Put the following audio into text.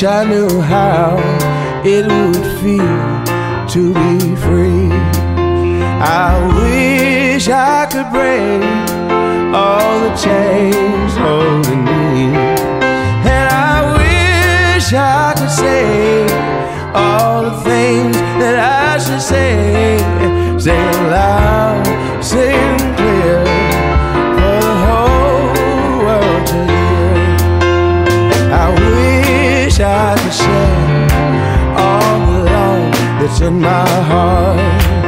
I wish I knew how it would feel to be free. I wish I could break all the chains holding me. And I wish I could say all the things that I should say. Say it loud, say I could share all the love that's in my heart.